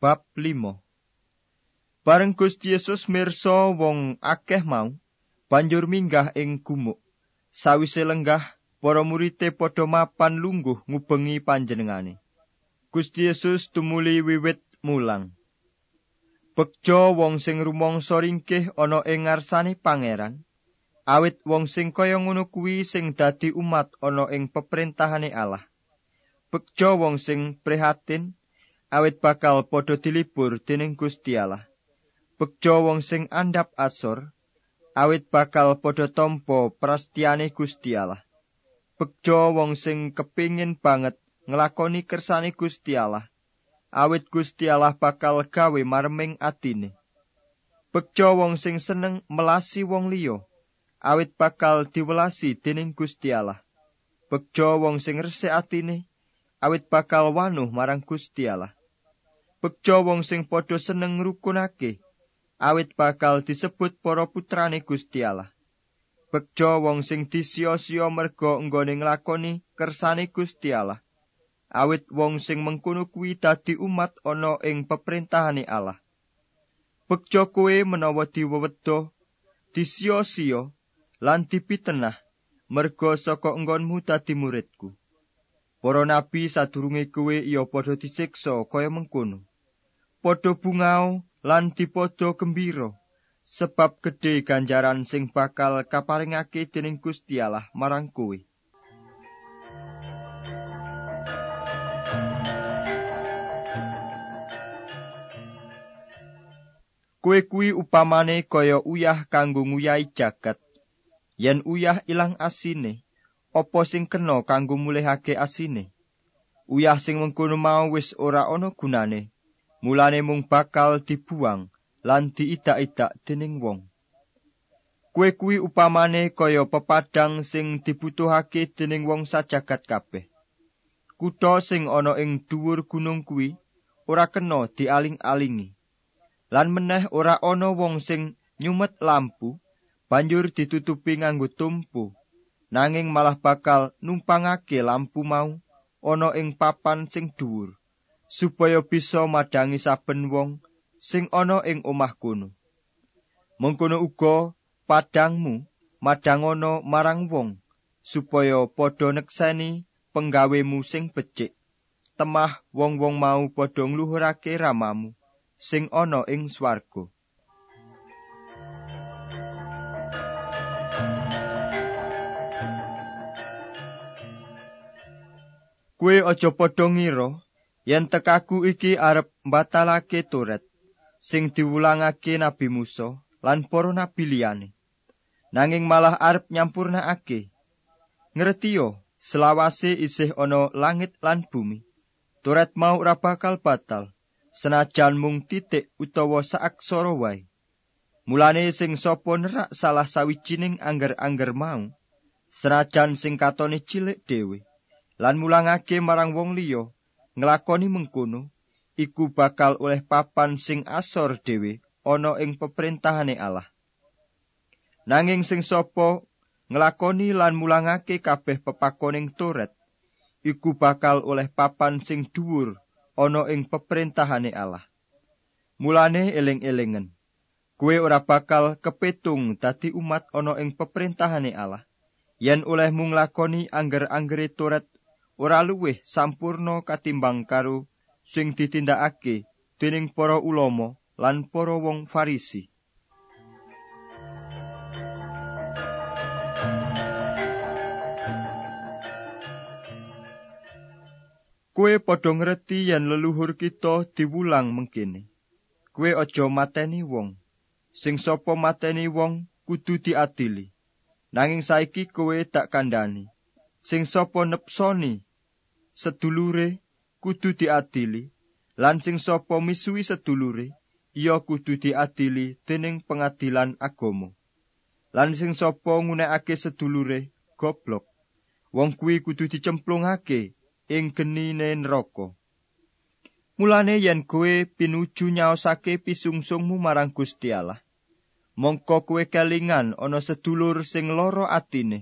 Bab 5 Bareng Gusti Yesus mirsa wong akeh mau banjur minggah ing gumuk. Sawise lenggah, para murite padha mapan lungguh ngubengi panjenengane. Gusti Yesus tumuli wiwit mulang. Bekjo wong sing rumangsa ringkih ana ing ngarsane pangeran. Awit wong sing kaya ngono kuwi sing dadi umat ana ing peperintahane Allah. Bekjo wong sing prihatin awit bakal padha dilibur dening Gusti Allah. Bekjo wong sing andhap asor, awit bakal padha tampa prastiane Gusti Allah. Bekjo wong sing kepingin banget nglakoni kersane Gusti Allah, awit Gusti Allah bakal gawe marming atine. Bekjo wong sing seneng melasi wong liya, awit bakal diwelasi dening Gusti Allah. Bekjo wong sing resik atine, awit bakal wanuh marang Gusti Allah. Bekjo wong sing padha seneng ngrukunake, awit bakal disebut para putrane Gusti Allah. Bekjo wong sing disia-sia merga nggone nglakoni kersane Gusti Allah. Awit wong sing mengkono kuwi dadi umat ana ing peperintahane Allah. Bekjo kowe menawa diweweda, disia-sia lan dipitenah merga saka enggonmu dadi muridku. Para nabi sadurunge kowe ya padha disiksa kaya mengkono. Padha bungao lan dipadha gembira sebab gedhe ganjaran sing bakal kaparingake dening Gusti Allah marang kowe Kue kuwi upamane kaya uyah kanggo nguyahi jagat. Yen uyah ilang asine, apa sing kena kanggo mulihake asine? Uyah sing mengkono mau wis ora ana gunane, mulane mung bakal dibuang lan diidak-idak dening wong. Kue kuwi upamane kaya pepadang sing dibutuhake dening wong sajagat kabeh. Kutha sing ana ing dhuwur gunung kuwi ora kena dialing-alingi. Lan meneh ora ana wong sing nyumet lampu banjur ditutupi nganggo tumpu. Nanging malah bakal numpangake lampu mau ana ing papan sing dhuwur. Supaya bisa madangi saben wong sing ana ing omah kono. Mengkono uga padangmu madangono marang wong supaya padha nekseni penggawemu sing becik. Temah wong-wong mau padha ngluhurake ramamu sing ana ing swarga. Kue aja padha ngira yen tekaku iki arep mbatalake turet sing diwulangake Nabi Musa lan para nabi liyane. Nanging malah arep nyampurnakake. Ngertiyo selawase isih ana langit lan bumi. Turet mau ora bakal batal senajan mung titik utawa saaksara wae. Mulane sing sapa nerak salah sawijining angger-angger mau senajan sing katone cilik dhewe lan mulangake marang wong liya nglakoni mengkono iku bakal oleh papan sing asor dhewe ana ing peperintahane Allah. Nanging sing sapa nglakoni lan mulangake kabeh pepakoning Toret iku bakal oleh papan sing dhuwur ana ing peperintahane Allah. Mulane eling-elingen, kue ora bakal kepetung dadi umat ana ing peperintahane Allah. Yen oleh mung lakoni angger-anggere Toret ora luwih sampurno katimbang karo sing ditindakake dening para ulama lan para wong Farisi. Kue padha ngerti yen leluhur kita diwulang mengkene. Kue aja mateni wong. Sing sapa mateni wong kudu diadili. Nanging saiki kowe tak kandhani. Sing sapa nepsoni sedulure kudu diadili. Lan sing sapa misuwi sedulure iya kudu diadili dening pengadilan agama. Lan sing sapa ngunekake sedulure goblok. Wong kuwi kudu dicemplungake ing genine neraka. Mulane yen kowe pinuju nyaosake pisungsungmu marang Gusti Allah mongko kowe kelingan ana sedulur sing lara atine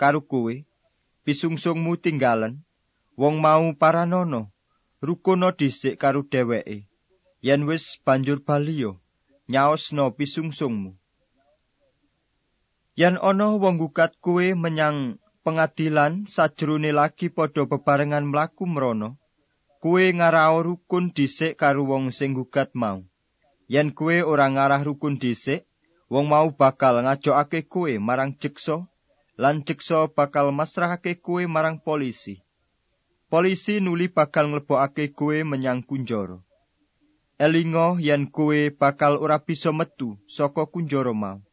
karo kowe pisungsungmu tinggalen wong mau paranono rukono dhisik karo dheweke. Yen wis banjur baliyo nyaosno pisungsungmu. Yen ana wong gugat kuwe menyang pengadilan sajrone lagi padha bebarengan mlaku mrono kuwe ngarao rukun dhisik karo wong sing gugat mau. Yen kuwe ora ngarah rukun dhisik wong mau bakal ngajokake kuwe marang jeksa lan jeksa bakal masrahake kuwe marang polisi polisi nuli bakal nglebokake kuwe menyang kunjara elingo yen kuwe bakal ora bisa metu saka kunjara mau.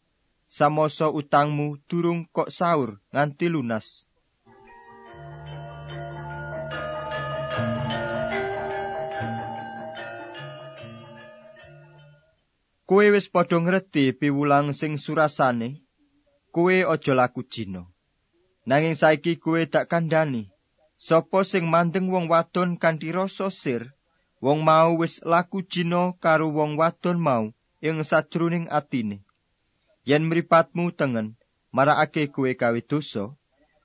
Samoso utangmu durung kok saur nganti lunas. Kowe wis padha ngerti piwulang sing surasane, kowe aja laku jina. Nanging saiki kowe dak kandhani, sapa sing mandeng wong wadon kanthi rasa sir, wong mau wis laku jina karo wong wadon mau ing sajroning atine. Yen mripatmu tengen, marakake kowe gawe dosa,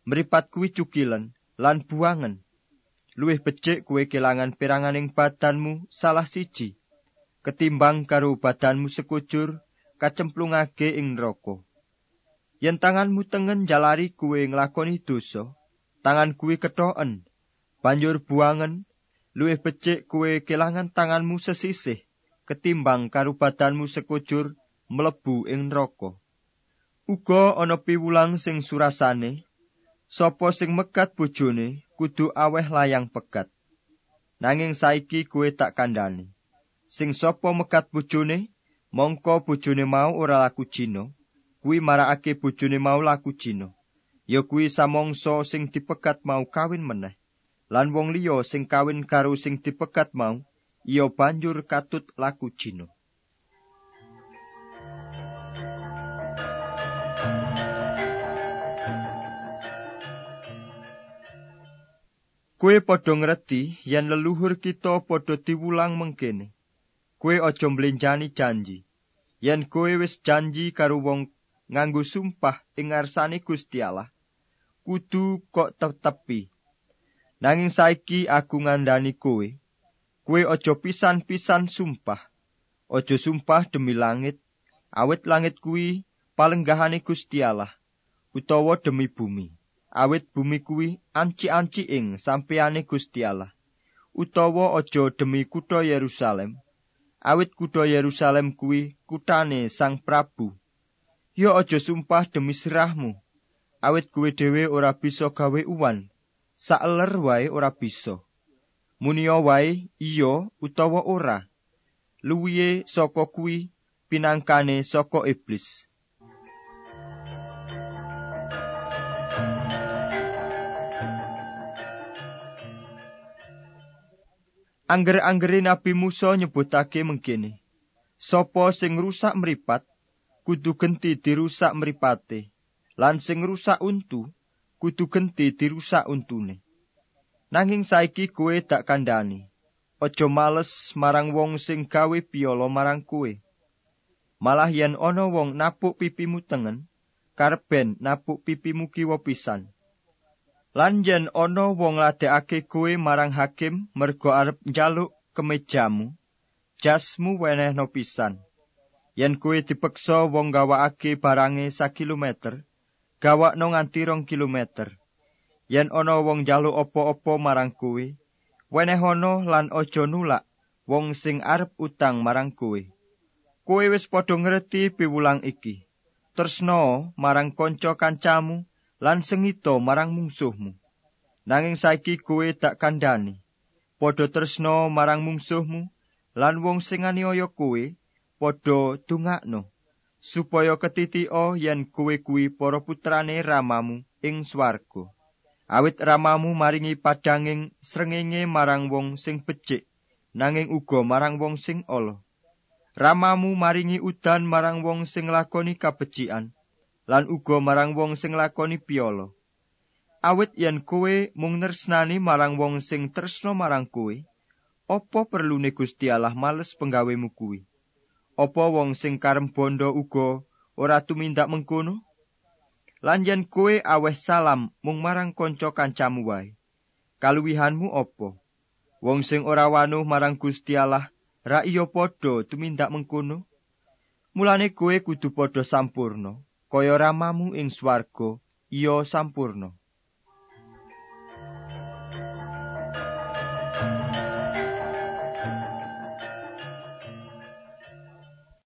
mripat kuwi cukilen lan buangen. Luwih becik kowe kelangan peranganing badanmu salah siji. ketimbang karo badanmu sekujur kacemplungake ing neraka. Yen tanganmu tengen jalari kuwe nglakoni dosa, tangan kuwi kethoken, banjur buangen, luwih becik kuwe kelangan tanganmu sesisih ketimbang karo badanmu sekujur mlebu ing neraka. Uga ana piwulang sing surasane, sapa sing mekat bojone kudu aweh layang pekat. Nanging saiki kuwe tak kandhani. sing sapa mekat bojone mongko bojone mau ora laku jina kuwi marakake bojone mau laku jina ya kuwi samangsa sing dipekat mau kawin meneh. Lan wong liya sing kawin karo sing dipekat mau iya banjur katut laku jina. Kue padha ngerti yen leluhur kita padha diwulang mengkene. kowe aja mblenjani janji. Yen kowe wis janji karo wong nganggo sumpah ing ngarsane Gusti Allah kudu kok tetepi. Nanging saiki aku ngandani kowe. Kowe aja pisan-pisan sumpah. Aja sumpah demi langit. Awit langit kuwi palenggahane Gusti Allah utawa demi bumi. Awit bumi kuwi anci-anci ing sampeyane Gusti Allah utawa aja demi kutha Yerusalem. Awit kutha Yerusalem kuwi kutane Sang Prabu. Yo aja sumpah demi sirahmu, awit kuwi dhewe ora bisa gawe uwan, saeler wae ora bisa. Muniya wae iya utawa ora. Luwihe saka kuwi pinangkane saka iblis. Angger-anggere Nabi Musa nyebutake mengkene. Sopo sing rusak mripat, kudu genti dirusak mripate. Lan sing rusak untu, kudu genti dirusak untune. Nanging saiki kowe dak kandhani. Aja males marang wong sing gawe piolo marang kowe. Malah yen ana wong napuk pipimu tengen, karben napuk pipimu kiwa pisan. Lan yen ana wong ladekake kowe marang hakim mergo arep njaluk kemejamu, jasmu wenehno pisan. Yen kowe dipeksa wong gawakake barange sak kilometer, gawakno nganti rong kilometer. Yen ana wong njaluk apa-apa marang kowe, wenehono lan aja nulak wong sing arep utang marang kowe. Kowe wis padha ngerti piwulang iki. Tresno marang kanca kancamu lan sengito marang mungsuhmu. Nanging saiki kowe dak kandhani. Padha tresno marang mungsuhmu lan wong sing aniaya kowe padha dungakno supaya ketitika yen kowe kuwi para putrane Ramamu ing swarga. Awit Ramamu maringi padanging srengenge marang wong sing becik nanging uga marang wong sing ala. Ramamu maringi udan marang wong sing lakoni kabecikan lan uga marang wong sing lakoni piolo. Awit yen kowe mung nresnani marang wong sing tresno marang kowe, apa perlune Gusti Allah males penggawemu kuwi? Apa wong sing karem bondo uga ora tumindak mengkono? Lan yen kowe aweh salam mung marang kanca kancamu wae, kaluwihanmu apa? Wong sing ora wanuh marang Gusti Allah ra iya padha tumindak mengkono mulane kowe kudu padha sampurno kaya ramamu ing swarga iya sampurno